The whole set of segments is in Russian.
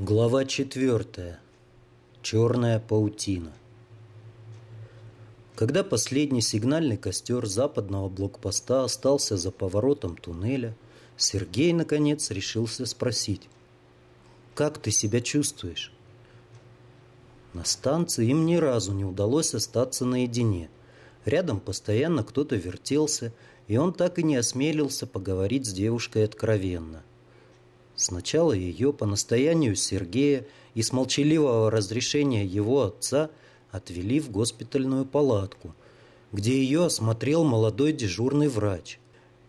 Глава четвертая. Черная паутина. Когда последний сигнальный костер западного блокпоста остался за поворотом туннеля, Сергей, наконец, решился спросить. «Как ты себя чувствуешь?» На станции им ни разу не удалось остаться наедине. Рядом постоянно кто-то вертелся, и он так и не осмелился поговорить с девушкой откровенно. Сначала ее по настоянию Сергея и с молчаливого разрешения его отца отвели в госпитальную палатку, где ее осмотрел молодой дежурный врач,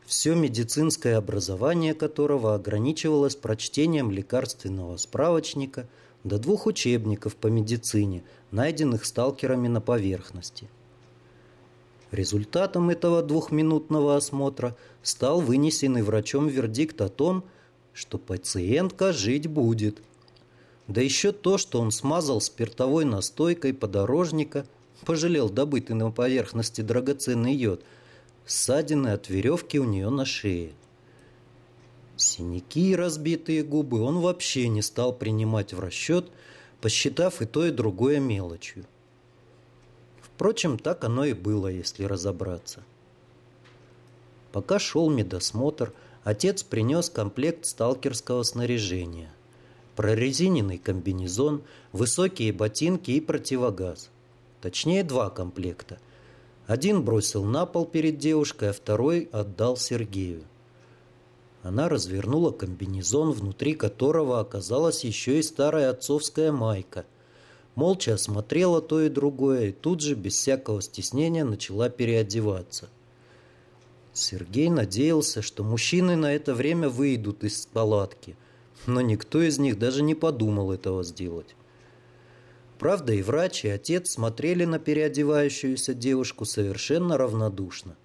все медицинское образование которого ограничивалось прочтением лекарственного справочника до двух учебников по медицине, найденных сталкерами на поверхности. Результатом этого двухминутного осмотра стал вынесенный врачом вердикт о том, что что пациентка жить будет. Да еще то, что он смазал спиртовой настойкой подорожника, пожалел добытый на поверхности драгоценный йод, ссадины от веревки у нее на шее. Синяки и разбитые губы он вообще не стал принимать в расчет, посчитав и то, и другое мелочью. Впрочем, так оно и было, если разобраться. Пока шел медосмотр – отец принес комплект сталкерского снаряжения. Прорезиненный комбинезон, высокие ботинки и противогаз. Точнее, два комплекта. Один бросил на пол перед девушкой, а второй отдал Сергею. Она развернула комбинезон, внутри которого оказалась еще и старая отцовская майка. Молча осмотрела то и другое и тут же, без всякого стеснения, начала переодеваться – Сергей надеялся, что мужчины на это время выйдут из палатки, но никто из них даже не подумал этого сделать. Правда, и врач, и отец смотрели на переодевающуюся девушку совершенно равнодушно.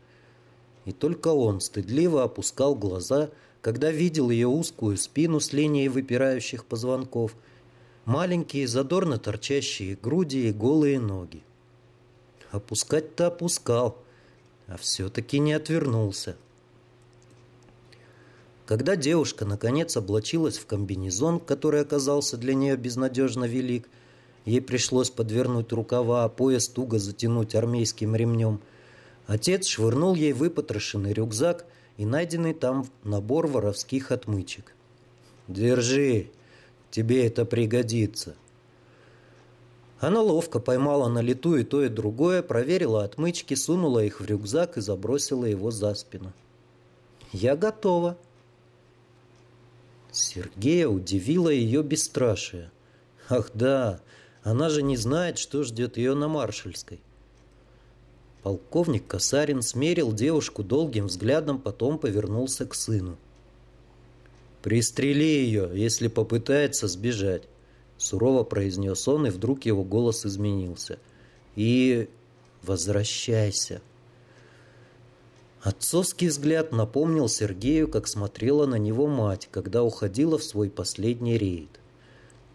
И только он стыдливо опускал глаза, когда видел ее узкую спину с линией выпирающих позвонков, маленькие задорно торчащие груди и голые ноги. Опускать-то опускал – а все-таки не отвернулся. Когда девушка наконец облачилась в комбинезон, который оказался для нее безнадежно велик, ей пришлось подвернуть рукава, а пояс туго затянуть армейским ремнем. Отец швырнул ей выпотрошенный рюкзак и найденный там набор воровских отмычек. «Держи, тебе это пригодится». Она ловко поймала на лету и то, и другое, проверила отмычки, сунула их в рюкзак и забросила его за спину. «Я готова». Сергея удивило ее бесстрашие. «Ах да, она же не знает, что ждет ее на Маршальской». Полковник Касарин смерил девушку долгим взглядом, потом повернулся к сыну. «Пристрели ее, если попытается сбежать. Сурово произнес он, и вдруг его голос изменился. «И возвращайся». Отцовский взгляд напомнил Сергею, как смотрела на него мать, когда уходила в свой последний рейд.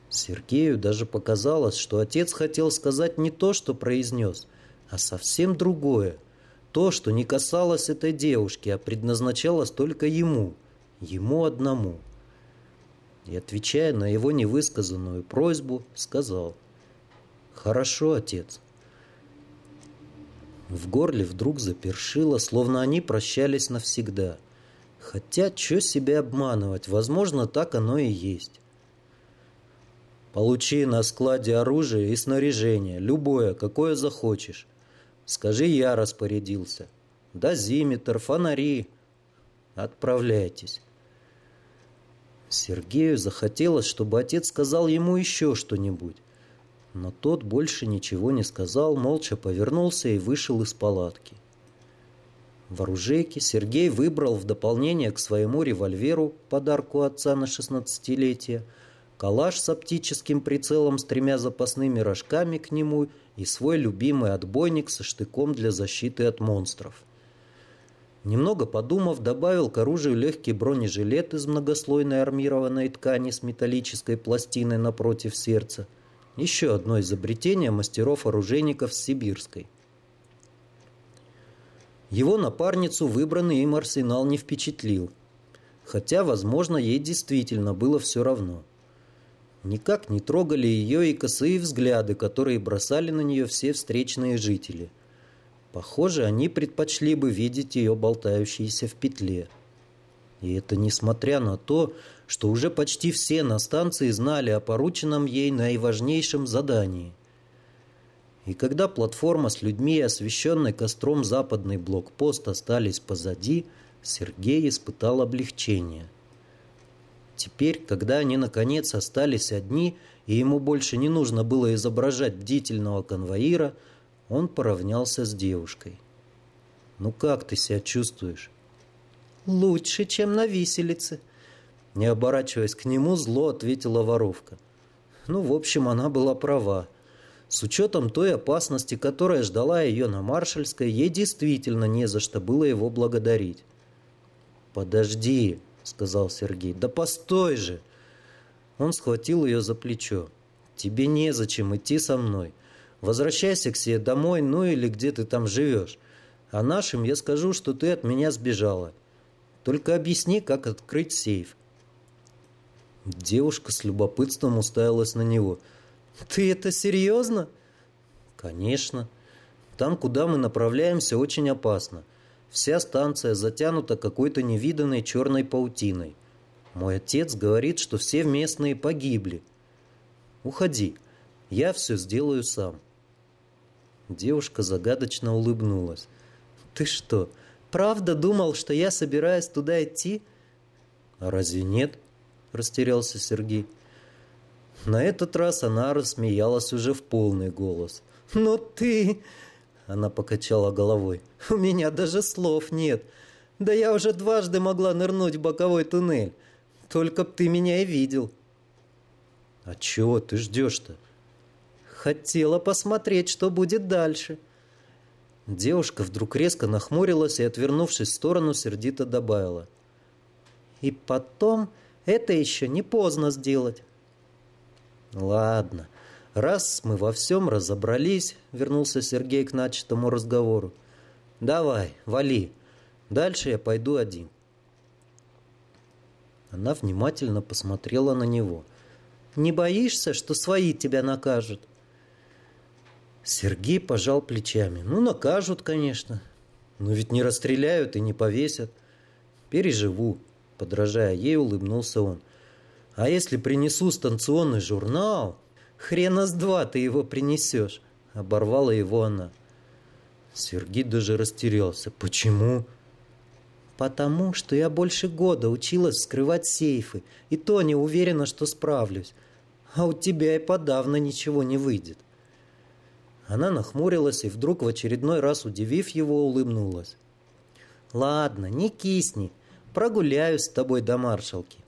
Сергею даже показалось, что отец хотел сказать не то, что произнес, а совсем другое. То, что не касалось этой девушки, а предназначалось только ему, ему одному и, отвечая на его невысказанную просьбу, сказал «Хорошо, отец». В горле вдруг запершило, словно они прощались навсегда. Хотя, что себя обманывать, возможно, так оно и есть. Получи на складе оружие и снаряжение, любое, какое захочешь. Скажи, я распорядился. Дозиметр, фонари. Отправляйтесь. Сергею захотелось, чтобы отец сказал ему еще что-нибудь. Но тот больше ничего не сказал, молча повернулся и вышел из палатки. В оружейке Сергей выбрал в дополнение к своему револьверу, подарку отца на шестнадцатилетие, калаш с оптическим прицелом с тремя запасными рожками к нему и свой любимый отбойник со штыком для защиты от монстров. Немного подумав, добавил к оружию легкий бронежилет из многослойной армированной ткани с металлической пластиной напротив сердца. Еще одно изобретение мастеров-оружейников Сибирской. Его напарницу выбранный им арсенал не впечатлил. Хотя, возможно, ей действительно было все равно. Никак не трогали ее и косые взгляды, которые бросали на нее все встречные жители. Похоже, они предпочли бы видеть ее болтающейся в петле. И это несмотря на то, что уже почти все на станции знали о порученном ей наиважнейшем задании. И когда платформа с людьми, освещенной костром западный блокпост, остались позади, Сергей испытал облегчение. Теперь, когда они наконец остались одни, и ему больше не нужно было изображать бдительного конвоира, он поравнялся с девушкой. «Ну как ты себя чувствуешь?» «Лучше, чем на виселице», — не оборачиваясь к нему, зло ответила воровка. Ну, в общем, она была права. С учетом той опасности, которая ждала ее на Маршальской, ей действительно не за что было его благодарить. «Подожди», — сказал Сергей. «Да постой же!» Он схватил ее за плечо. «Тебе незачем идти со мной. Возвращайся к себе домой, ну или где ты там живешь. А нашим я скажу, что ты от меня сбежала. Только объясни, как открыть сейф». Девушка с любопытством уставилась на него — ты это серьезно? Конечно. Там, куда мы направляемся, очень опасно. Вся станция затянута какой-то невиданной черной паутиной. Мой отец говорит, что все местные погибли. Уходи, я все сделаю сам. Девушка загадочно улыбнулась. Ты что, правда думал, что я собираюсь туда идти? А разве нет? Растерялся Сергей. На этот раз она рассмеялась уже в полный голос. «Но ты...» Она покачала головой. «У меня даже слов нет. Да я уже дважды могла нырнуть в боковой туннель. Только б ты меня и видел». «А чего ты ждешь-то?» «Хотела посмотреть, что будет дальше». Девушка вдруг резко нахмурилась и, отвернувшись в сторону, сердито добавила. «И потом это еще не поздно сделать». Ладно, раз мы во всем разобрались, вернулся Сергей к начатому разговору. Давай, вали. Дальше я пойду один. Она внимательно посмотрела на него. «Не боишься, что свои тебя накажут?» Сергей пожал плечами. «Ну, накажут, конечно. Но ведь не расстреляют и не повесят. Переживу». Подражая ей, улыбнулся он. А если принесу станционный журнал, хрена с два ты его принесешь. Оборвала его она. Сергей даже растерялся. Почему? Потому что я больше года училась вскрывать сейфы, и то не уверена, что справлюсь. А у тебя и подавно ничего не выйдет. Она нахмурилась и вдруг в очередной раз, удивив его, улыбнулась. «Ладно, не кисни. Прогуляюсь с тобой до маршалки.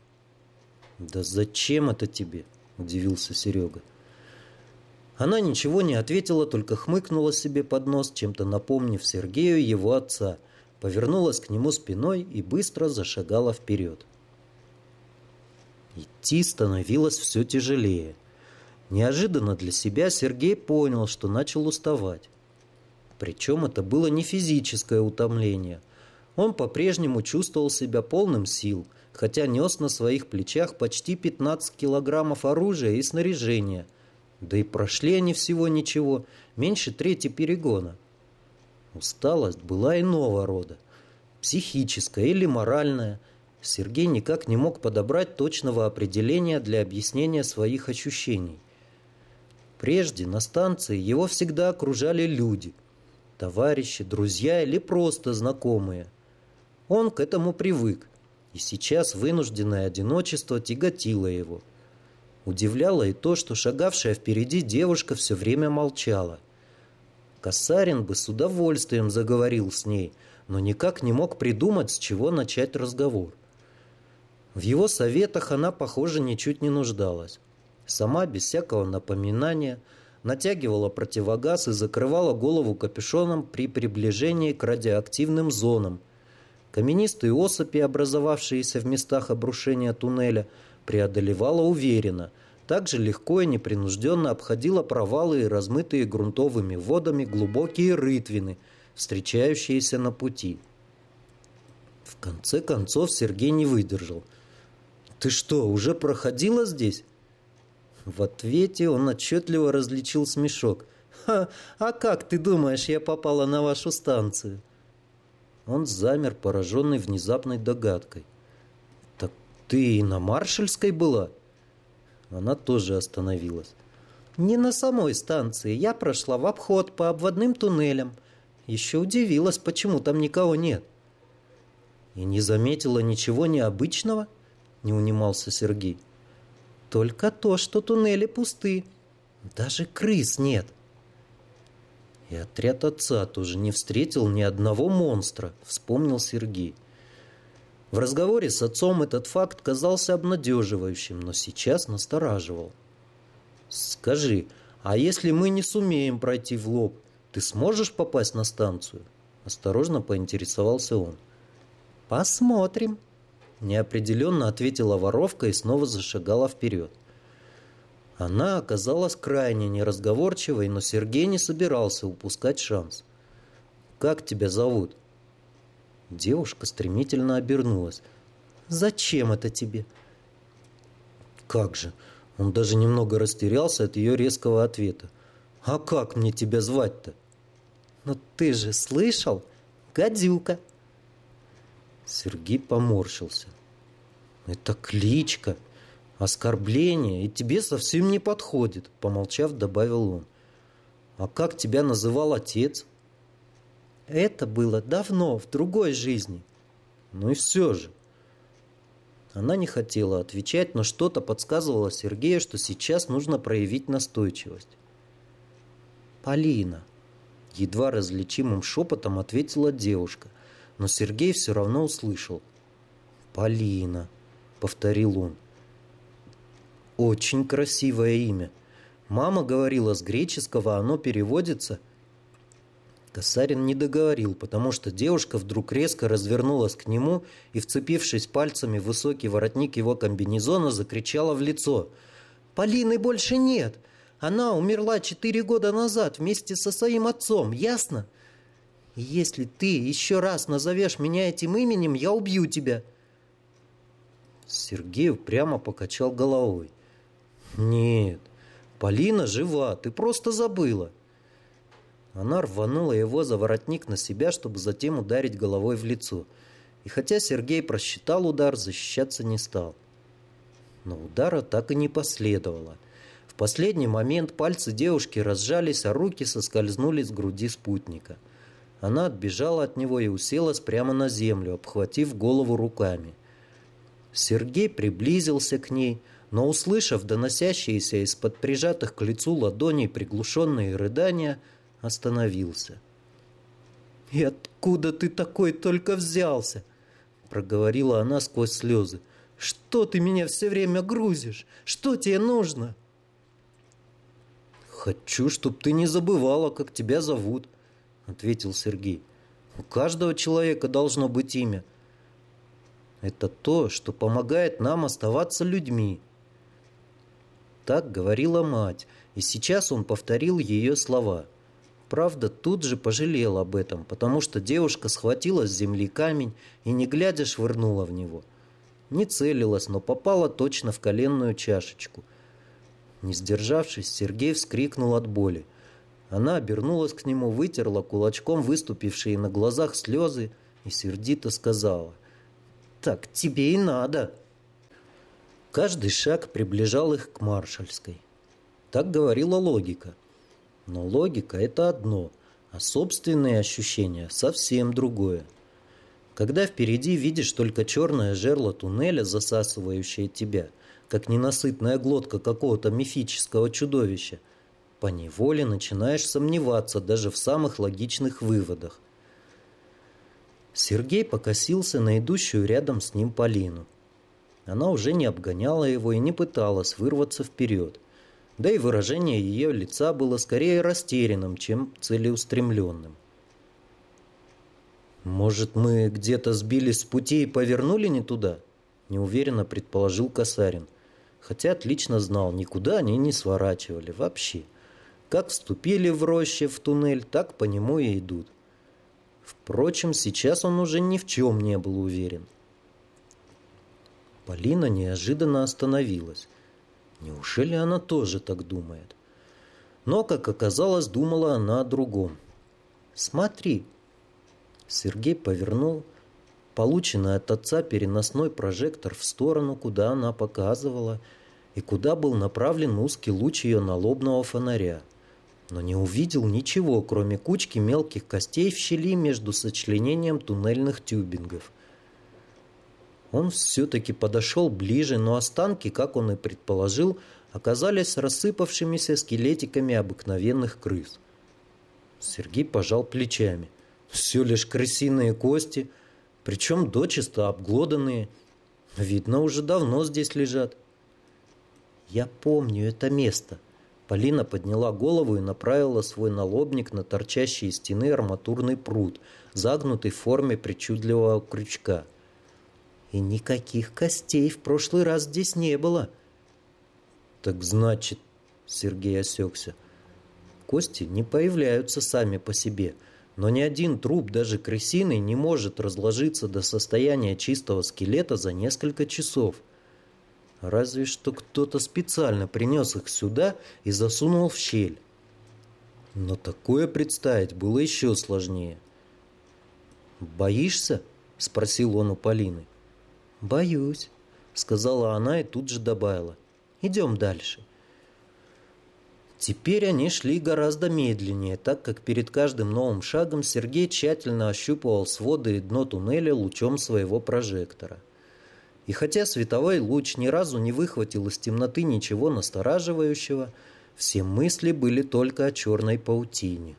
«Да зачем это тебе?» – удивился Серега. Она ничего не ответила, только хмыкнула себе под нос, чем-то напомнив Сергею его отца, повернулась к нему спиной и быстро зашагала вперед. Идти становилось все тяжелее. Неожиданно для себя Сергей понял, что начал уставать. Причем это было не физическое утомление. Он по-прежнему чувствовал себя полным сил – хотя нес на своих плечах почти 15 килограммов оружия и снаряжения. Да и прошли они всего ничего, меньше трети перегона. Усталость была иного рода. Психическая или моральная. Сергей никак не мог подобрать точного определения для объяснения своих ощущений. Прежде на станции его всегда окружали люди. Товарищи, друзья или просто знакомые. Он к этому привык и сейчас вынужденное одиночество тяготило его. Удивляло и то, что шагавшая впереди девушка все время молчала. Касарин бы с удовольствием заговорил с ней, но никак не мог придумать, с чего начать разговор. В его советах она, похоже, ничуть не нуждалась. Сама, без всякого напоминания, натягивала противогаз и закрывала голову капюшоном при приближении к радиоактивным зонам – Каменистые осыпи, образовавшиеся в местах обрушения туннеля, преодолевала уверенно, также легко и непринужденно обходила провалы и размытые грунтовыми водами глубокие рытвины, встречающиеся на пути. В конце концов Сергей не выдержал. «Ты что, уже проходила здесь?» В ответе он отчетливо различил смешок. «Ха, а как ты думаешь, я попала на вашу станцию?» Он замер, пораженный внезапной догадкой. «Так ты и на Маршальской была?» Она тоже остановилась. «Не на самой станции. Я прошла в обход по обводным туннелям. Еще удивилась, почему там никого нет». «И не заметила ничего необычного?» Не унимался Сергей. «Только то, что туннели пусты. Даже крыс нет». И отряд отца тоже не встретил ни одного монстра, вспомнил Сергей. В разговоре с отцом этот факт казался обнадеживающим, но сейчас настораживал. «Скажи, а если мы не сумеем пройти в лоб, ты сможешь попасть на станцию?» Осторожно поинтересовался он. «Посмотрим», – неопределенно ответила воровка и снова зашагала вперед. Она оказалась крайне неразговорчивой, но Сергей не собирался упускать шанс. «Как тебя зовут?» Девушка стремительно обернулась. «Зачем это тебе?» «Как же?» Он даже немного растерялся от ее резкого ответа. «А как мне тебя звать-то?» «Ну ты же слышал? Гадюка!» Сергей поморщился. «Это кличка!» оскорбление и тебе совсем не подходит, помолчав, добавил он. А как тебя называл отец? Это было давно, в другой жизни. Ну и все же. Она не хотела отвечать, но что-то подсказывало Сергею, что сейчас нужно проявить настойчивость. «Полина», — едва различимым шепотом ответила девушка, но Сергей все равно услышал. «Полина», — повторил он. Очень красивое имя. Мама говорила с греческого, оно переводится... Косарин не договорил, потому что девушка вдруг резко развернулась к нему и, вцепившись пальцами в высокий воротник его комбинезона, закричала в лицо. «Полины больше нет! Она умерла четыре года назад вместе со своим отцом, ясно? Если ты еще раз назовешь меня этим именем, я убью тебя!» Сергей прямо покачал головой. «Нет, Полина жива, ты просто забыла». Она рванула его за воротник на себя, чтобы затем ударить головой в лицо. И хотя Сергей просчитал удар, защищаться не стал. Но удара так и не последовало. В последний момент пальцы девушки разжались, а руки соскользнули с груди спутника. Она отбежала от него и уселась прямо на землю, обхватив голову руками. Сергей приблизился к ней, но, услышав доносящиеся из-под прижатых к лицу ладоней приглушенные рыдания, остановился. «И откуда ты такой только взялся?» проговорила она сквозь слезы. «Что ты меня все время грузишь? Что тебе нужно?» «Хочу, чтобы ты не забывала, как тебя зовут», — ответил Сергей. «У каждого человека должно быть имя. Это то, что помогает нам оставаться людьми». Так говорила мать, и сейчас он повторил ее слова. Правда, тут же пожалел об этом, потому что девушка схватила с земли камень и, не глядя, швырнула в него. Не целилась, но попала точно в коленную чашечку. Не сдержавшись, Сергей вскрикнул от боли. Она обернулась к нему, вытерла кулачком выступившие на глазах слезы и сердито сказала. «Так тебе и надо!» Каждый шаг приближал их к Маршальской. Так говорила логика. Но логика – это одно, а собственные ощущения – совсем другое. Когда впереди видишь только черное жерло туннеля, засасывающее тебя, как ненасытная глотка какого-то мифического чудовища, по неволе начинаешь сомневаться даже в самых логичных выводах. Сергей покосился на идущую рядом с ним Полину. Она уже не обгоняла его и не пыталась вырваться вперед. Да и выражение ее лица было скорее растерянным, чем целеустремленным. «Может, мы где-то сбились с пути и повернули не туда?» Неуверенно предположил Касарин. Хотя отлично знал, никуда они не сворачивали вообще. Как вступили в роще в туннель, так по нему и идут. Впрочем, сейчас он уже ни в чем не был уверен. Полина неожиданно остановилась. Неужели она тоже так думает? Но, как оказалось, думала она о другом. «Смотри!» Сергей повернул полученный от отца переносной прожектор в сторону, куда она показывала, и куда был направлен узкий луч ее налобного фонаря. Но не увидел ничего, кроме кучки мелких костей в щели между сочленением туннельных тюбингов. Он все-таки подошел ближе, но останки, как он и предположил, оказались рассыпавшимися скелетиками обыкновенных крыс. Сергей пожал плечами. Все лишь крысиные кости, причем дочисто обглоданные. Видно, уже давно здесь лежат. Я помню это место. Полина подняла голову и направила свой налобник на торчащий из стены арматурный пруд, загнутый в форме причудливого крючка. И никаких костей в прошлый раз здесь не было. Так значит, Сергей осекся, кости не появляются сами по себе, но ни один труп, даже крысиный, не может разложиться до состояния чистого скелета за несколько часов. Разве что кто-то специально принес их сюда и засунул в щель. Но такое представить было еще сложнее. «Боишься?» – спросил он у Полины. «Боюсь», — сказала она и тут же добавила. «Идем дальше». Теперь они шли гораздо медленнее, так как перед каждым новым шагом Сергей тщательно ощупывал своды и дно туннеля лучом своего прожектора. И хотя световой луч ни разу не выхватил из темноты ничего настораживающего, все мысли были только о черной паутине.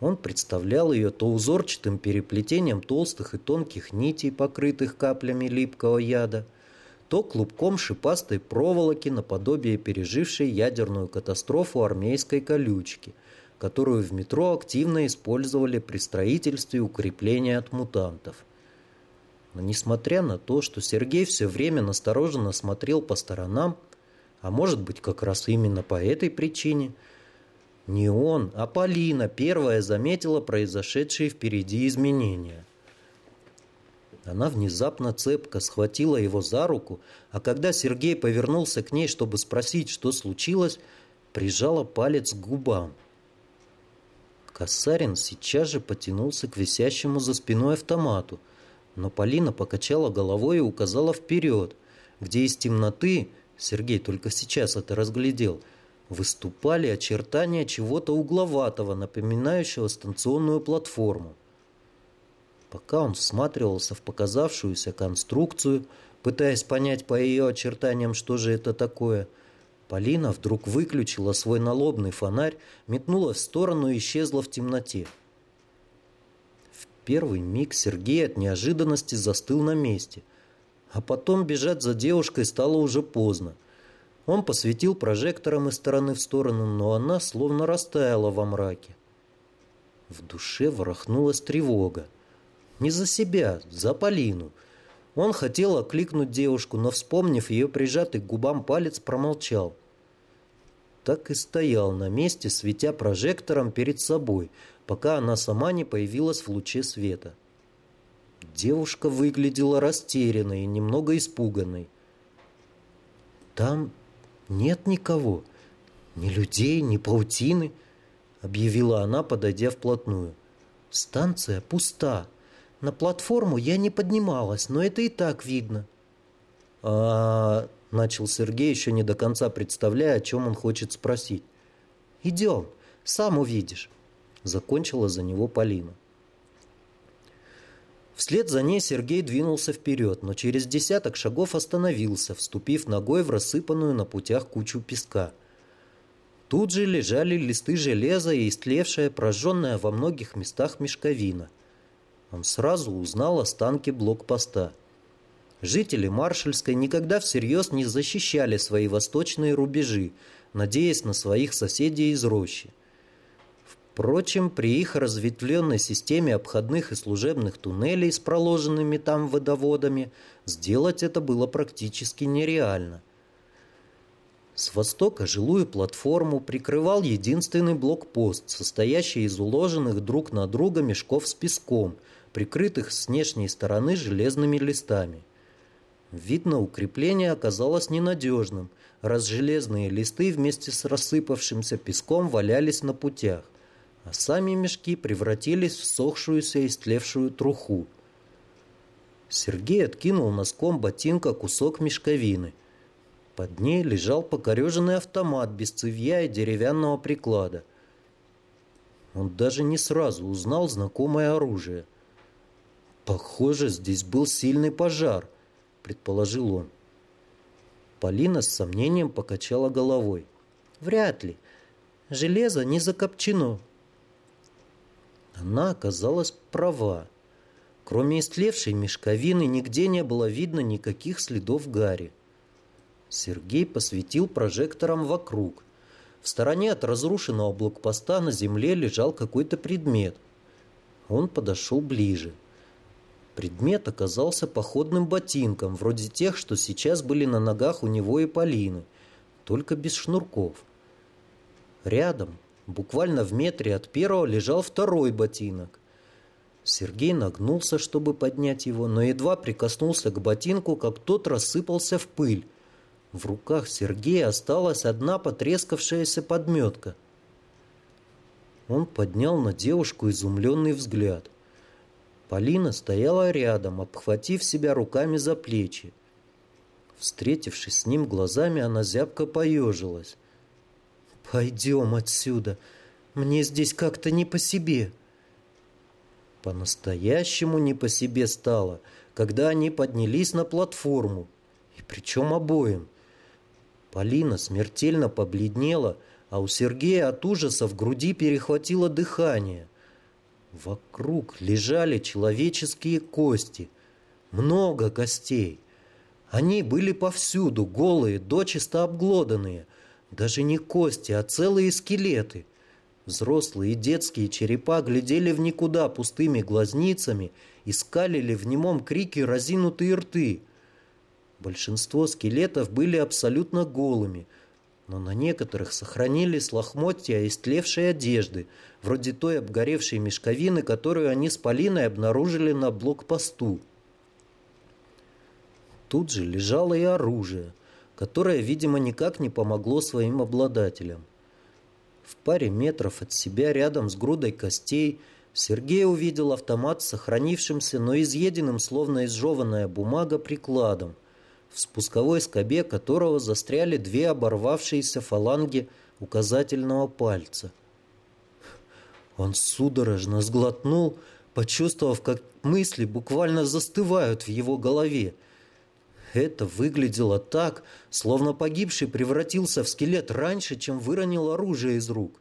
Он представлял ее то узорчатым переплетением толстых и тонких нитей, покрытых каплями липкого яда, то клубком шипастой проволоки наподобие пережившей ядерную катастрофу армейской колючки, которую в метро активно использовали при строительстве укрепления от мутантов. Несмотря на то, что Сергей все время настороженно смотрел по сторонам, а может быть как раз именно по этой причине – не он, а Полина первая заметила произошедшие впереди изменения. Она внезапно цепко схватила его за руку, а когда Сергей повернулся к ней, чтобы спросить, что случилось, прижала палец к губам. Косарин сейчас же потянулся к висящему за спиной автомату, но Полина покачала головой и указала вперед, где из темноты, Сергей только сейчас это разглядел – выступали очертания чего-то угловатого, напоминающего станционную платформу. Пока он всматривался в показавшуюся конструкцию, пытаясь понять по ее очертаниям, что же это такое, Полина вдруг выключила свой налобный фонарь, метнула в сторону и исчезла в темноте. Первый миг Сергей от неожиданности застыл на месте, а потом бежать за девушкой стало уже поздно – он посветил прожектором из стороны в сторону, но она словно растаяла во мраке. В душе ворохнулась тревога. Не за себя, за Полину. Он хотел окликнуть девушку, но, вспомнив ее прижатый к губам палец, промолчал. Так и стоял на месте, светя прожектором перед собой, пока она сама не появилась в луче света. Девушка выглядела растерянной и немного испуганной. «Там «Нет никого. Ни людей, ни паутины», — объявила она, подойдя вплотную. «Станция пуста. На платформу я не поднималась, но это и так видно». «А...» — начал Сергей, еще не до конца представляя, о чем он хочет спросить. «Идем, сам увидишь», — закончила за него Полина. Вслед за ней Сергей двинулся вперед, но через десяток шагов остановился, вступив ногой в рассыпанную на путях кучу песка. Тут же лежали листы железа и истлевшая, прожженная во многих местах мешковина. Он сразу узнал останки блокпоста. Жители Маршальской никогда всерьез не защищали свои восточные рубежи, надеясь на своих соседей из рощи. Впрочем, при их разветвленной системе обходных и служебных туннелей с проложенными там водоводами сделать это было практически нереально. С востока жилую платформу прикрывал единственный блокпост, состоящий из уложенных друг на друга мешков с песком, прикрытых с внешней стороны железными листами. Видно, укрепление оказалось ненадежным, раз железные листы вместе с рассыпавшимся песком валялись на путях, а сами мешки превратились в сохшуюся и стлевшую труху. Сергей откинул носком ботинка кусок мешковины. Под ней лежал покореженный автомат без цевья и деревянного приклада. Он даже не сразу узнал знакомое оружие. «Похоже, здесь был сильный пожар», — предположил он. Полина с сомнением покачала головой. «Вряд ли. Железо не закопчено». Она оказалась права. Кроме истлевшей мешковины, нигде не было видно никаких следов гари. Сергей посветил прожектором вокруг. В стороне от разрушенного блокпоста на земле лежал какой-то предмет. Он подошел ближе. Предмет оказался походным ботинком, вроде тех, что сейчас были на ногах у него и Полины, только без шнурков. Рядом, буквально в метре от первого, лежал второй ботинок. Сергей нагнулся, чтобы поднять его, но едва прикоснулся к ботинку, как тот рассыпался в пыль. В руках Сергея осталась одна потрескавшаяся подметка. Он поднял на девушку изумленный взгляд. Полина стояла рядом, обхватив себя руками за плечи. Встретившись с ним глазами, она зябко поежилась. «Пойдем отсюда. Мне здесь как-то не по себе». По-настоящему не по себе стало, когда они поднялись на платформу. И причем обоим. Полина смертельно побледнела, а у Сергея от ужаса в груди перехватило дыхание. Вокруг лежали человеческие кости. Много костей. Они были повсюду, голые, дочисто обглоданные. Даже не кости, а целые скелеты – Взрослые и детские черепа глядели в никуда пустыми глазницами и скалили в немом крике разинутые рты. Большинство скелетов были абсолютно голыми, но на некоторых сохранились лохмотья истлевшей одежды, вроде той обгоревшей мешковины, которую они с Полиной обнаружили на блокпосту. Тут же лежало и оружие, которое, видимо, никак не помогло своим обладателям. В паре метров от себя, рядом с грудой костей, Сергей увидел автомат с сохранившимся, но изъеденным, словно изжеванная бумага, прикладом, в спусковой скобе которого застряли две оборвавшиеся фаланги указательного пальца. Он судорожно сглотнул, почувствовав, как мысли буквально застывают в его голове – это выглядело так, словно погибший превратился в скелет раньше, чем выронил оружие из рук.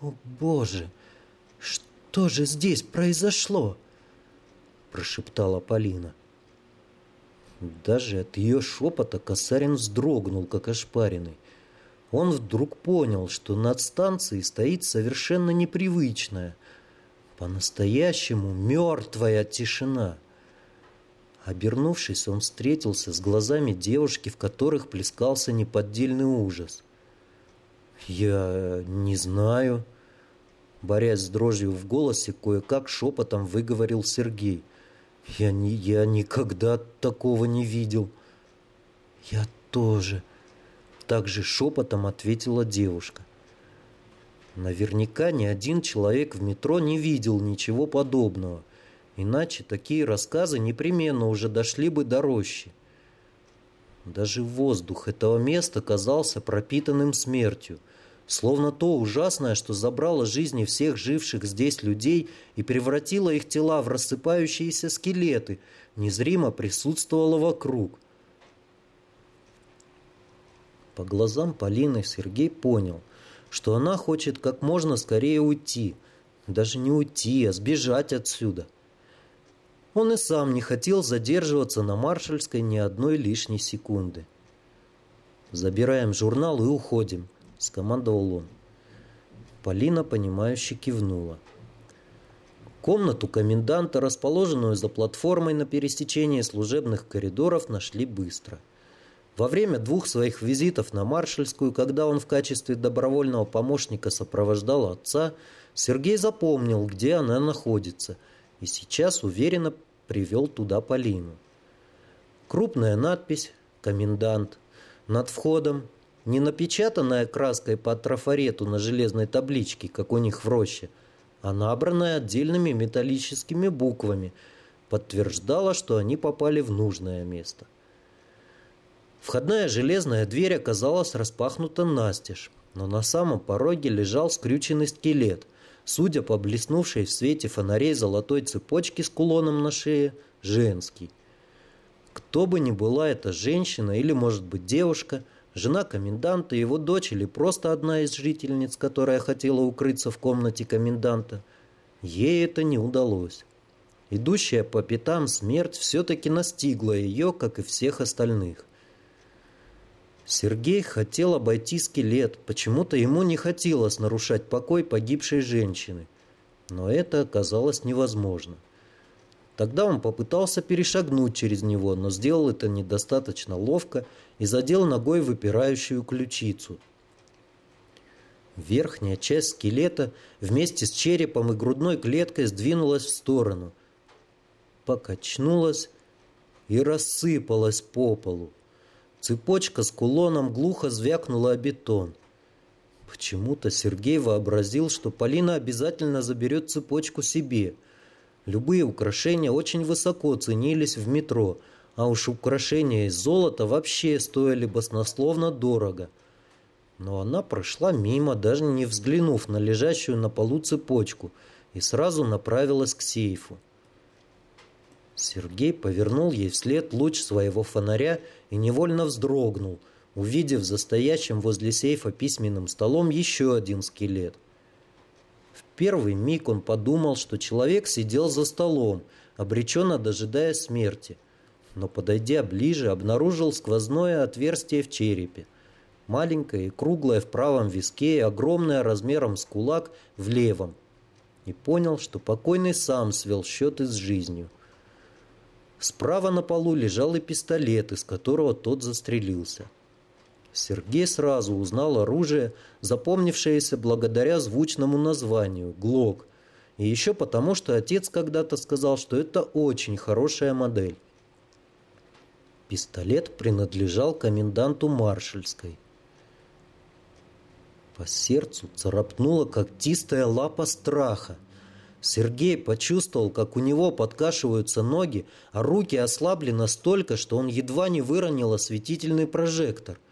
«О, Боже! Что же здесь произошло?» прошептала Полина. Даже от ее шепота Косарин вздрогнул, как ошпаренный. Он вдруг понял, что над станцией стоит совершенно непривычная, по-настоящему мертвая тишина – Обернувшись, он встретился с глазами девушки, в которых плескался неподдельный ужас. «Я не знаю», — борясь с дрожью в голосе, кое-как шепотом выговорил Сергей. «Я, не, я никогда такого не видел». «Я тоже», — также шепотом ответила девушка. Наверняка ни один человек в метро не видел ничего подобного. Иначе такие рассказы непременно уже дошли бы до рощи. Даже воздух этого места казался пропитанным смертью, словно то ужасное, что забрало жизни всех живших здесь людей и превратило их тела в рассыпающиеся скелеты, незримо присутствовало вокруг. По глазам Полины Сергей понял, что она хочет как можно скорее уйти, даже не уйти, а сбежать отсюда – он и сам не хотел задерживаться на Маршальской ни одной лишней секунды. «Забираем журнал и уходим», — скомандовал он. Полина, понимающе кивнула. Комнату коменданта, расположенную за платформой на пересечении служебных коридоров, нашли быстро. Во время двух своих визитов на Маршальскую, когда он в качестве добровольного помощника сопровождал отца, Сергей запомнил, где она находится — и сейчас уверенно привел туда Полину. Крупная надпись «Комендант». Над входом не напечатанная краской по трафарету на железной табличке, как у них в роще, а набранная отдельными металлическими буквами, подтверждала, что они попали в нужное место. Входная железная дверь оказалась распахнута настежь, но на самом пороге лежал скрюченный скелет, судя по блеснувшей в свете фонарей золотой цепочке с кулоном на шее, женский. Кто бы ни была эта женщина или, может быть, девушка, жена коменданта, его дочь или просто одна из жительниц, которая хотела укрыться в комнате коменданта, ей это не удалось. Идущая по пятам смерть все-таки настигла ее, как и всех остальных. Сергей хотел обойти скелет, почему-то ему не хотелось нарушать покой погибшей женщины, но это оказалось невозможно. Тогда он попытался перешагнуть через него, но сделал это недостаточно ловко и задел ногой выпирающую ключицу. Верхняя часть скелета вместе с черепом и грудной клеткой сдвинулась в сторону, покачнулась и рассыпалась по полу. Цепочка с кулоном глухо звякнула о бетон. Почему-то Сергей вообразил, что Полина обязательно заберет цепочку себе – Любые украшения очень высоко ценились в метро, а уж украшения из золота вообще стоили баснословно дорого. Но она прошла мимо, даже не взглянув на лежащую на полу цепочку, и сразу направилась к сейфу. Сергей повернул ей вслед луч своего фонаря и невольно вздрогнул, увидев за стоящим возле сейфа письменным столом еще один скелет – первый миг он подумал, что человек сидел за столом, обреченно дожидая смерти. Но, подойдя ближе, обнаружил сквозное отверстие в черепе. Маленькое и круглое в правом виске и огромное размером с кулак в левом. И понял, что покойный сам свел счеты с жизнью. Справа на полу лежал и пистолет, из которого тот застрелился. Сергей сразу узнал оружие, запомнившееся благодаря звучному названию – «Глок». И еще потому, что отец когда-то сказал, что это очень хорошая модель. Пистолет принадлежал коменданту Маршальской. По сердцу царапнула когтистая лапа страха. Сергей почувствовал, как у него подкашиваются ноги, а руки ослабли настолько, что он едва не выронил осветительный прожектор –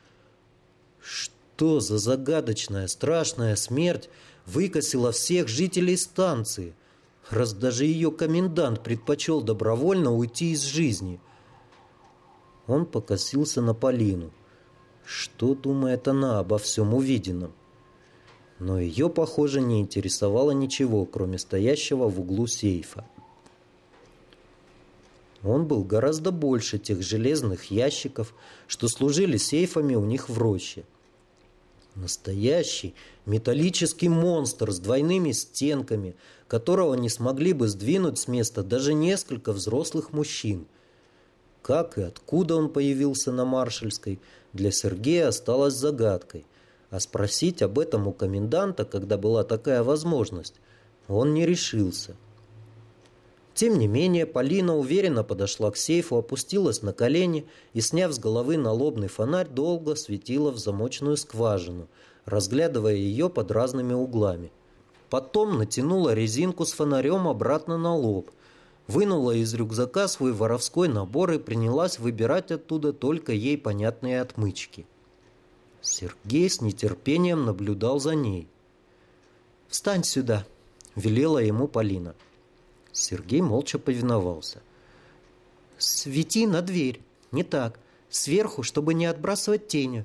что за загадочная, страшная смерть выкосила всех жителей станции, раз даже ее комендант предпочел добровольно уйти из жизни? Он покосился на Полину. Что думает она обо всем увиденном? Но ее, похоже, не интересовало ничего, кроме стоящего в углу сейфа. Он был гораздо больше тех железных ящиков, что служили сейфами у них в роще. Настоящий металлический монстр с двойными стенками, которого не смогли бы сдвинуть с места даже несколько взрослых мужчин. Как и откуда он появился на Маршальской, для Сергея осталось загадкой. А спросить об этом у коменданта, когда была такая возможность, он не решился. Тем не менее, Полина уверенно подошла к сейфу, опустилась на колени и, сняв с головы налобный фонарь, долго светила в замочную скважину, разглядывая ее под разными углами. Потом натянула резинку с фонарем обратно на лоб, вынула из рюкзака свой воровской набор и принялась выбирать оттуда только ей понятные отмычки. Сергей с нетерпением наблюдал за ней. «Встань сюда!» – велела ему Полина. – Сергей молча повиновался. «Свети на дверь. Не так. Сверху, чтобы не отбрасывать тени».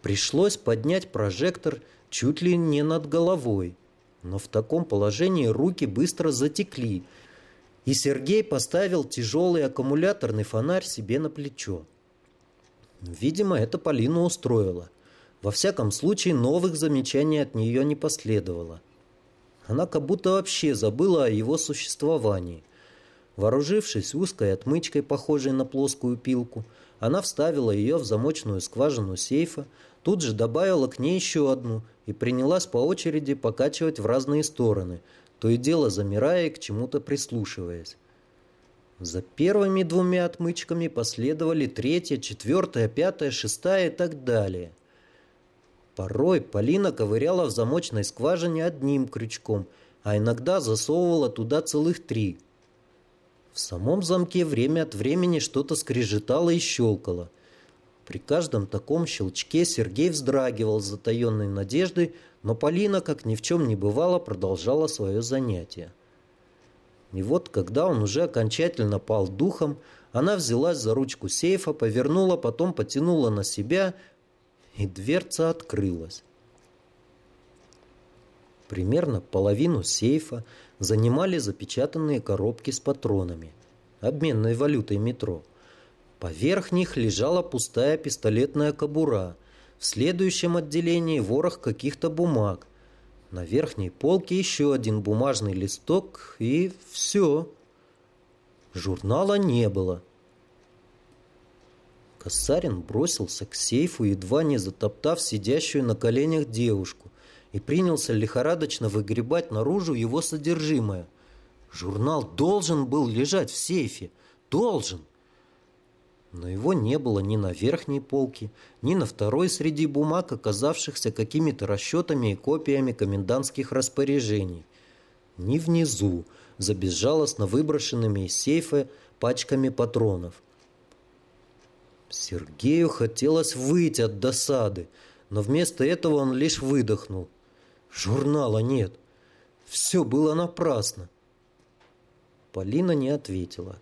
Пришлось поднять прожектор чуть ли не над головой. Но в таком положении руки быстро затекли, и Сергей поставил тяжелый аккумуляторный фонарь себе на плечо. Видимо, это Полину устроило. Во всяком случае, новых замечаний от нее не последовало. Она как будто вообще забыла о его существовании. Вооружившись узкой отмычкой, похожей на плоскую пилку, она вставила ее в замочную скважину сейфа, тут же добавила к ней еще одну и принялась по очереди покачивать в разные стороны, то и дело замирая и к чему-то прислушиваясь. За первыми двумя отмычками последовали третья, четвертая, пятая, шестая и так далее. Порой Полина ковыряла в замочной скважине одним крючком, а иногда засовывала туда целых три. В самом замке время от времени что-то скрежетало и щелкало. При каждом таком щелчке Сергей вздрагивал с затаенной надеждой, но Полина, как ни в чем не бывало, продолжала свое занятие. И вот, когда он уже окончательно пал духом, она взялась за ручку сейфа, повернула, потом потянула на себя, и дверца открылась. Примерно половину сейфа занимали запечатанные коробки с патронами, обменной валютой метро. Поверх них лежала пустая пистолетная кобура. В следующем отделении ворох каких-то бумаг. На верхней полке еще один бумажный листок, и все. Журнала не было. Косарин бросился к сейфу, едва не затоптав сидящую на коленях девушку, и принялся лихорадочно выгребать наружу его содержимое. Журнал должен был лежать в сейфе. Должен. Но его не было ни на верхней полке, ни на второй среди бумаг, оказавшихся какими-то расчетами и копиями комендантских распоряжений, ни внизу, за безжалостно выброшенными из сейфа пачками патронов. Сергею хотелось выйти от досады, но вместо этого он лишь выдохнул. Журнала нет. Все было напрасно. Полина не ответила.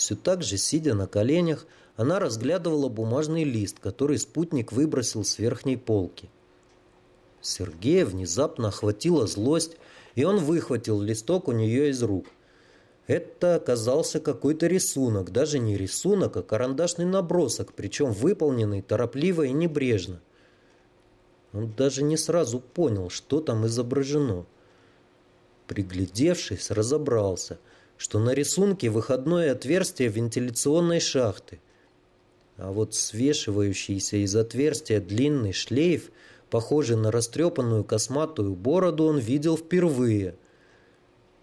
Все так же, сидя на коленях, она разглядывала бумажный лист, который спутник выбросил с верхней полки. Сергея внезапно охватила злость, и он выхватил листок у нее из рук. Это оказался какой-то рисунок, даже не рисунок, а карандашный набросок, причем выполненный торопливо и небрежно. Он даже не сразу понял, что там изображено. Приглядевшись, разобрался – что на рисунке выходное отверстие вентиляционной шахты. А вот свешивающийся из отверстия длинный шлейф, похожий на растрепанную косматую бороду, он видел впервые.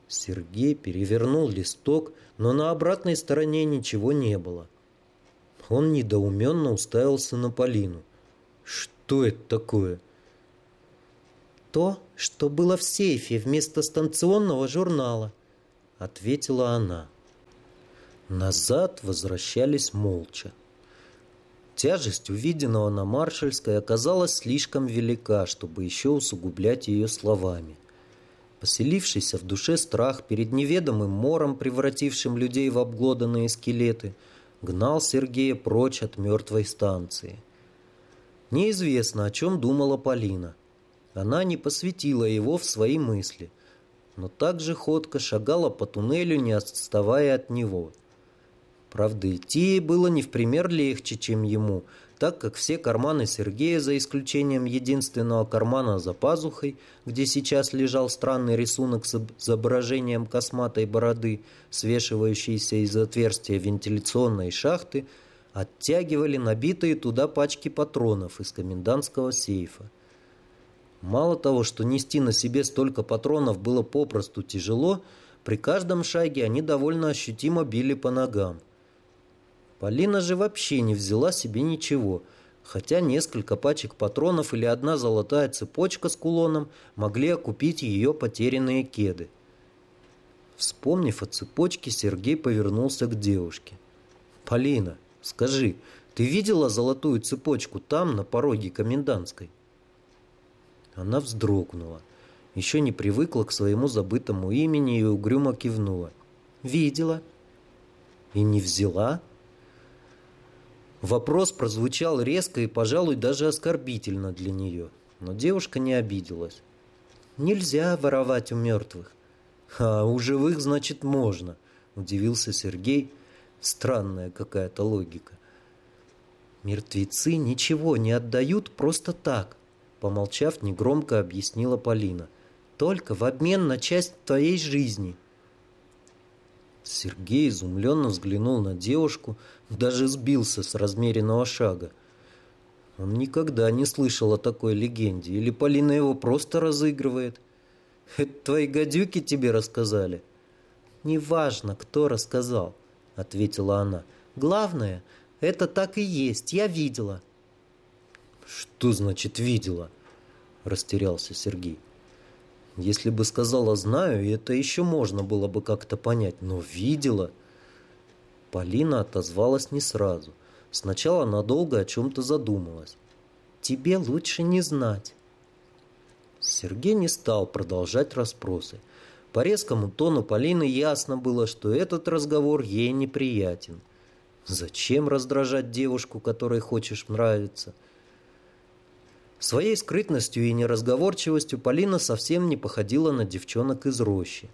Сергей перевернул листок, но на обратной стороне ничего не было. Он недоуменно уставился на Полину. «Что это такое?» «То, что было в сейфе вместо станционного журнала», — ответила она. Назад возвращались молча. Тяжесть увиденного на Маршальской оказалась слишком велика, чтобы еще усугублять ее словами. Поселившийся в душе страх перед неведомым мором, превратившим людей в обглоданные скелеты, гнал Сергея прочь от мертвой станции. Неизвестно, о чем думала Полина. Она не посвятила его в свои мысли но также ходко шагала по туннелю, не отставая от него. Правда, идти было не в пример легче, чем ему, так как все карманы Сергея, за исключением единственного кармана за пазухой, где сейчас лежал странный рисунок с изображением косматой бороды, свешивающейся из отверстия вентиляционной шахты, оттягивали набитые туда пачки патронов из комендантского сейфа. Мало того, что нести на себе столько патронов было попросту тяжело, при каждом шаге они довольно ощутимо били по ногам. Полина же вообще не взяла себе ничего, хотя несколько пачек патронов или одна золотая цепочка с кулоном могли окупить ее потерянные кеды. Вспомнив о цепочке, Сергей повернулся к девушке. «Полина, скажи, ты видела золотую цепочку там, на пороге комендантской?» Она вздрогнула. Еще не привыкла к своему забытому имени и угрюмо кивнула. «Видела». «И не взяла?» Вопрос прозвучал резко и, пожалуй, даже оскорбительно для нее. Но девушка не обиделась. «Нельзя воровать у мертвых». «А у живых, значит, можно», – удивился Сергей. Странная какая-то логика. «Мертвецы ничего не отдают просто так», Помолчав, негромко объяснила Полина. «Только в обмен на часть твоей жизни». Сергей изумленно взглянул на девушку, даже сбился с размеренного шага. Он никогда не слышал о такой легенде. Или Полина его просто разыгрывает? Это твои гадюки тебе рассказали? «Неважно, кто рассказал», — ответила она. «Главное, это так и есть, я видела». «Что значит «видела»?» — растерялся Сергей. «Если бы сказала «знаю», это еще можно было бы как-то понять, но «видела»...» Полина отозвалась не сразу. Сначала надолго о чем-то задумалась. «Тебе лучше не знать». Сергей не стал продолжать расспросы. По резкому тону Полины ясно было, что этот разговор ей неприятен. Зачем раздражать девушку, которой хочешь нравиться? Своей скрытностью и неразговорчивостью Полина совсем не походила на девчонок из рощи.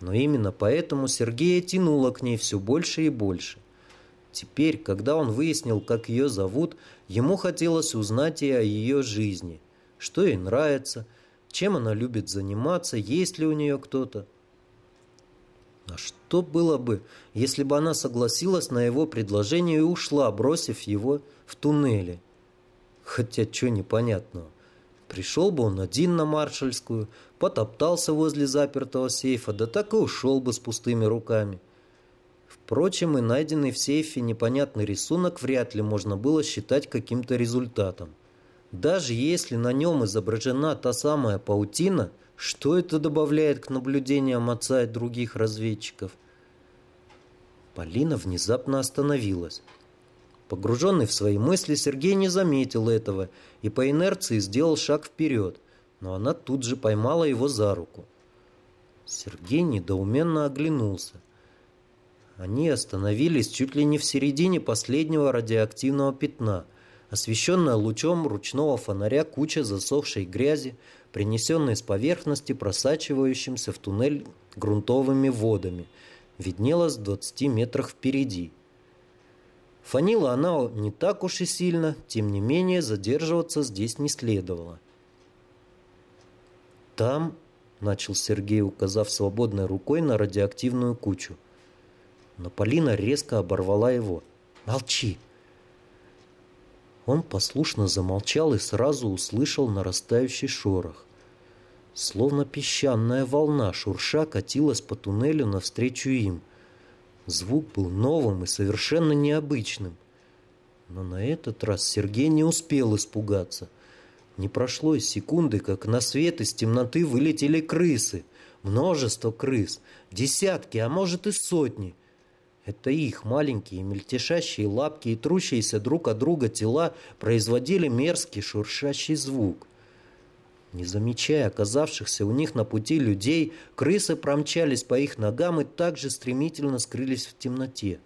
Но именно поэтому Сергея тянуло к ней все больше и больше. Теперь, когда он выяснил, как ее зовут, ему хотелось узнать и о ее жизни, что ей нравится, чем она любит заниматься, есть ли у нее кто-то. А что было бы, если бы она согласилась на его предложение и ушла, бросив его в туннеле? Хотя что непонятного. Пришел бы он один на маршальскую, потоптался возле запертого сейфа, да так и ушел бы с пустыми руками. Впрочем, и найденный в сейфе непонятный рисунок вряд ли можно было считать каким-то результатом. Даже если на нем изображена та самая паутина, что это добавляет к наблюдениям отца и других разведчиков? Полина внезапно остановилась. Погруженный в свои мысли, Сергей не заметил этого и по инерции сделал шаг вперед, но она тут же поймала его за руку. Сергей недоуменно оглянулся. Они остановились чуть ли не в середине последнего радиоактивного пятна, освещенная лучом ручного фонаря куча засохшей грязи, принесенной с поверхности просачивающимся в туннель грунтовыми водами, виднелась в 20 метрах впереди. Фанила она не так уж и сильно, тем не менее задерживаться здесь не следовало. «Там», — начал Сергей, указав свободной рукой на радиоактивную кучу. Но Полина резко оборвала его. «Молчи!» Он послушно замолчал и сразу услышал нарастающий шорох. Словно песчаная волна шурша катилась по туннелю навстречу им — Звук был новым и совершенно необычным. Но на этот раз Сергей не успел испугаться. Не прошло и секунды, как на свет из темноты вылетели крысы. Множество крыс. Десятки, а может и сотни. Это их маленькие мельтешащие лапки и трущиеся друг от друга тела производили мерзкий шуршащий звук. Не замечая оказавшихся у них на пути людей, крысы промчались по их ногам и также стремительно скрылись в темноте.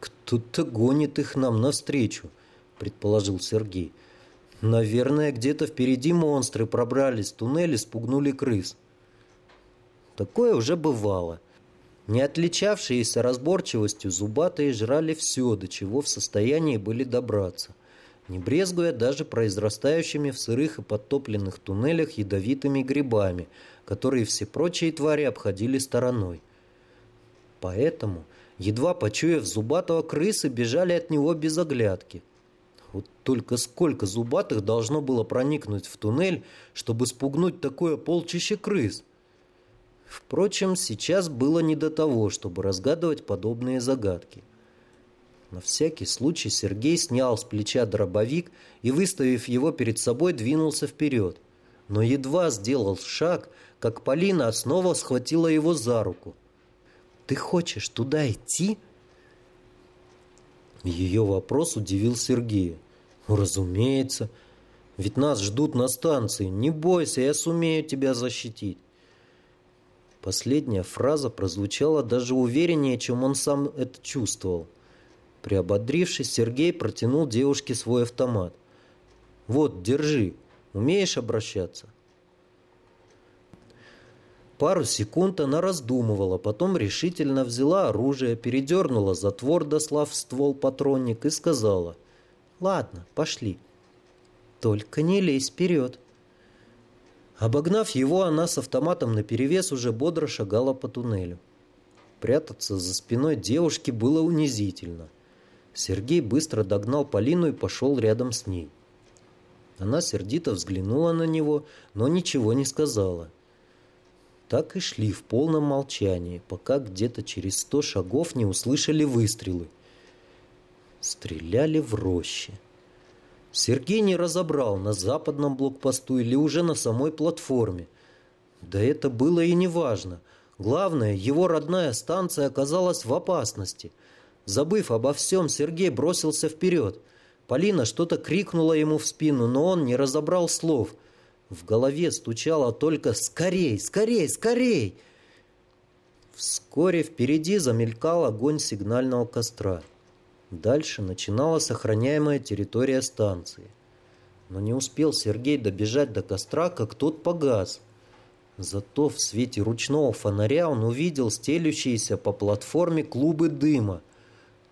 «Кто-то гонит их нам навстречу», — предположил Сергей. «Наверное, где-то впереди монстры пробрались в туннель и спугнули крыс». Такое уже бывало. Не отличавшиеся разборчивостью зубатые жрали все, до чего в состоянии были добраться — не брезгуя даже произрастающими в сырых и подтопленных туннелях ядовитыми грибами, которые все прочие твари обходили стороной. Поэтому, едва почуяв зубатого, крысы бежали от него без оглядки. Вот только сколько зубатых должно было проникнуть в туннель, чтобы спугнуть такое полчище крыс? Впрочем, сейчас было не до того, чтобы разгадывать подобные загадки. На всякий случай Сергей снял с плеча дробовик и, выставив его перед собой, двинулся вперед. Но едва сделал шаг, как Полина снова схватила его за руку. «Ты хочешь туда идти?» Ее вопрос удивил Сергея. «Ну, разумеется. Ведь нас ждут на станции. Не бойся, я сумею тебя защитить». Последняя фраза прозвучала даже увереннее, чем он сам это чувствовал. Приободрившись, Сергей протянул девушке свой автомат. «Вот, держи. Умеешь обращаться?» Пару секунд она раздумывала, потом решительно взяла оружие, передернула затвор, дослав ствол патронник, и сказала «Ладно, пошли. Только не лезь вперед». Обогнав его, она с автоматом наперевес уже бодро шагала по туннелю. Прятаться за спиной девушки было унизительно. Сергей быстро догнал Полину и пошел рядом с ней. Она сердито взглянула на него, но ничего не сказала. Так и шли в полном молчании, пока где-то через сто шагов не услышали выстрелы. Стреляли в роще. Сергей не разобрал, на западном блокпосту или уже на самой платформе. Да это было и не важно. Главное, его родная станция оказалась в опасности. Забыв обо всем, Сергей бросился вперед. Полина что-то крикнула ему в спину, но он не разобрал слов. В голове стучало только «Скорей! Скорей! Скорей!» Вскоре впереди замелькал огонь сигнального костра. Дальше начиналась охраняемая территория станции. Но не успел Сергей добежать до костра, как тот погас. Зато в свете ручного фонаря он увидел стелющиеся по платформе клубы дыма.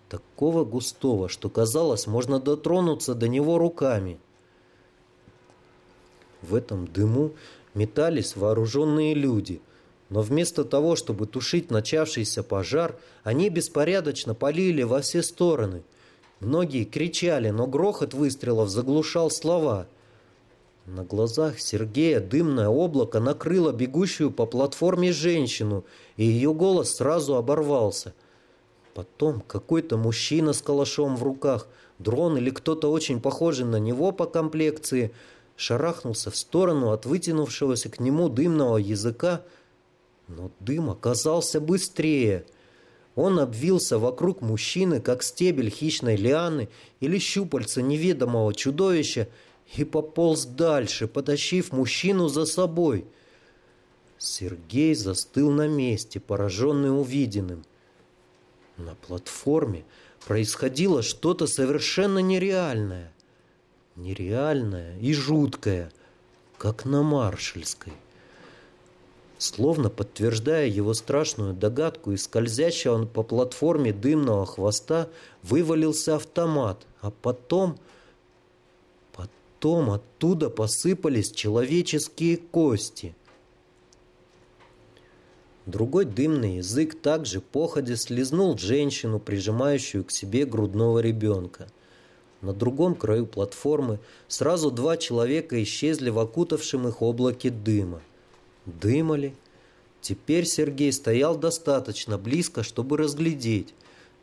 Такого густого, что казалось, можно дотронуться до него руками. В этом дыму метались вооруженные люди – но вместо того, чтобы тушить начавшийся пожар, они беспорядочно полили во все стороны. Многие кричали, но грохот выстрелов заглушал слова. На глазах Сергея дымное облако накрыло бегущую по платформе женщину, и ее голос сразу оборвался. Потом какой-то мужчина с калашом в руках, дрон или кто-то очень похожий на него по комплекции, шарахнулся в сторону от вытянувшегося к нему дымного языка, но дым оказался быстрее. Он обвился вокруг мужчины, как стебель хищной лианы или щупальца неведомого чудовища, и пополз дальше, потащив мужчину за собой. Сергей застыл на месте, пораженный увиденным. На платформе происходило что-то совершенно нереальное. Нереальное и жуткое, как на Маршальской. Словно подтверждая его страшную догадку, из скользящего по платформе дымного хвоста вывалился автомат, а потом... Потом оттуда посыпались человеческие кости. Другой дымный язык также походе слезнул женщину, прижимающую к себе грудного ребенка. На другом краю платформы сразу два человека исчезли в окутавшем их облаке дыма. Дымали. Теперь Сергей стоял достаточно близко, чтобы разглядеть.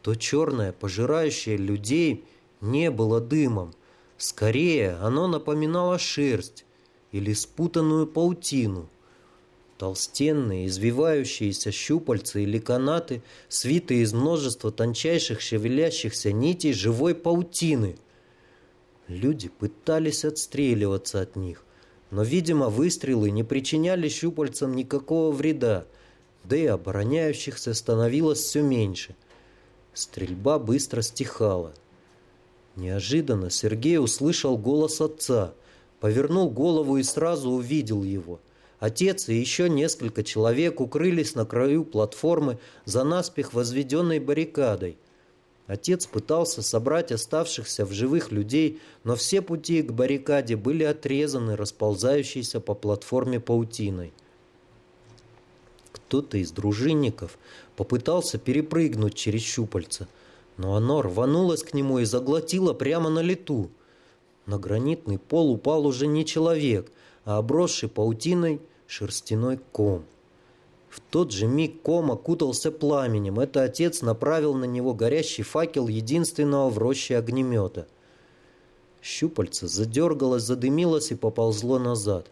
То черное, пожирающее людей, не было дымом. Скорее, оно напоминало шерсть или спутанную паутину. Толстенные, извивающиеся щупальца или канаты, свитые из множества тончайших шевелящихся нитей живой паутины. Люди пытались отстреливаться от них, но, видимо, выстрелы не причиняли щупальцам никакого вреда, да и обороняющихся становилось все меньше. Стрельба быстро стихала. Неожиданно Сергей услышал голос отца, повернул голову и сразу увидел его. Отец и еще несколько человек укрылись на краю платформы за наспех возведенной баррикадой. Отец пытался собрать оставшихся в живых людей, но все пути к баррикаде были отрезаны расползающейся по платформе паутиной. Кто-то из дружинников попытался перепрыгнуть через щупальца, но оно рванулось к нему и заглотило прямо на лету. На гранитный пол упал уже не человек, а обросший паутиной шерстяной ком. В тот же миг ком окутался пламенем. Это отец направил на него горящий факел единственного в роще огнемета. Щупальце задергалось, задымилось и поползло назад.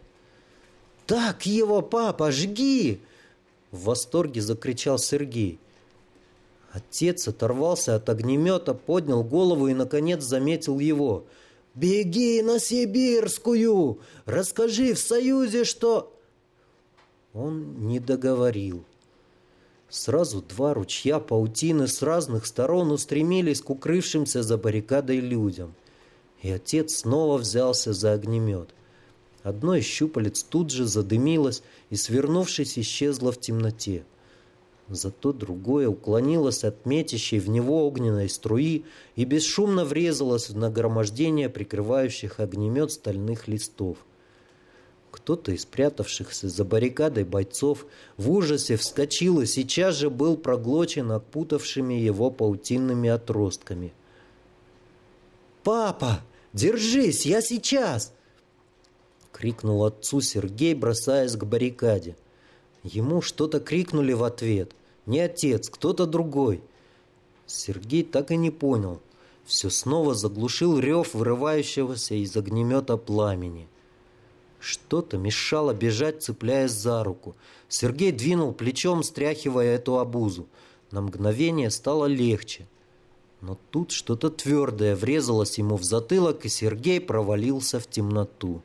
«Так его, папа, жги!» В восторге закричал Сергей. Отец оторвался от огнемета, поднял голову и, наконец, заметил его. «Беги на Сибирскую! Расскажи в Союзе, что...» Он не договорил. Сразу два ручья паутины с разных сторон устремились к укрывшимся за баррикадой людям. И отец снова взялся за огнемет. Одно из щупалец тут же задымилось и, свернувшись, исчезло в темноте. Зато другое уклонилось от метящей в него огненной струи и бесшумно врезалось в нагромождение прикрывающих огнемет стальных листов. Кто-то из спрятавшихся за баррикадой бойцов в ужасе вскочил и сейчас же был проглочен опутавшими его паутинными отростками. «Папа, держись, я сейчас!» — крикнул отцу Сергей, бросаясь к баррикаде. Ему что-то крикнули в ответ. Не отец, кто-то другой. Сергей так и не понял. Все снова заглушил рев вырывающегося из огнемета пламени. Что-то мешало бежать, цепляясь за руку. Сергей двинул плечом, стряхивая эту обузу. На мгновение стало легче. Но тут что-то твердое врезалось ему в затылок, и Сергей провалился в темноту.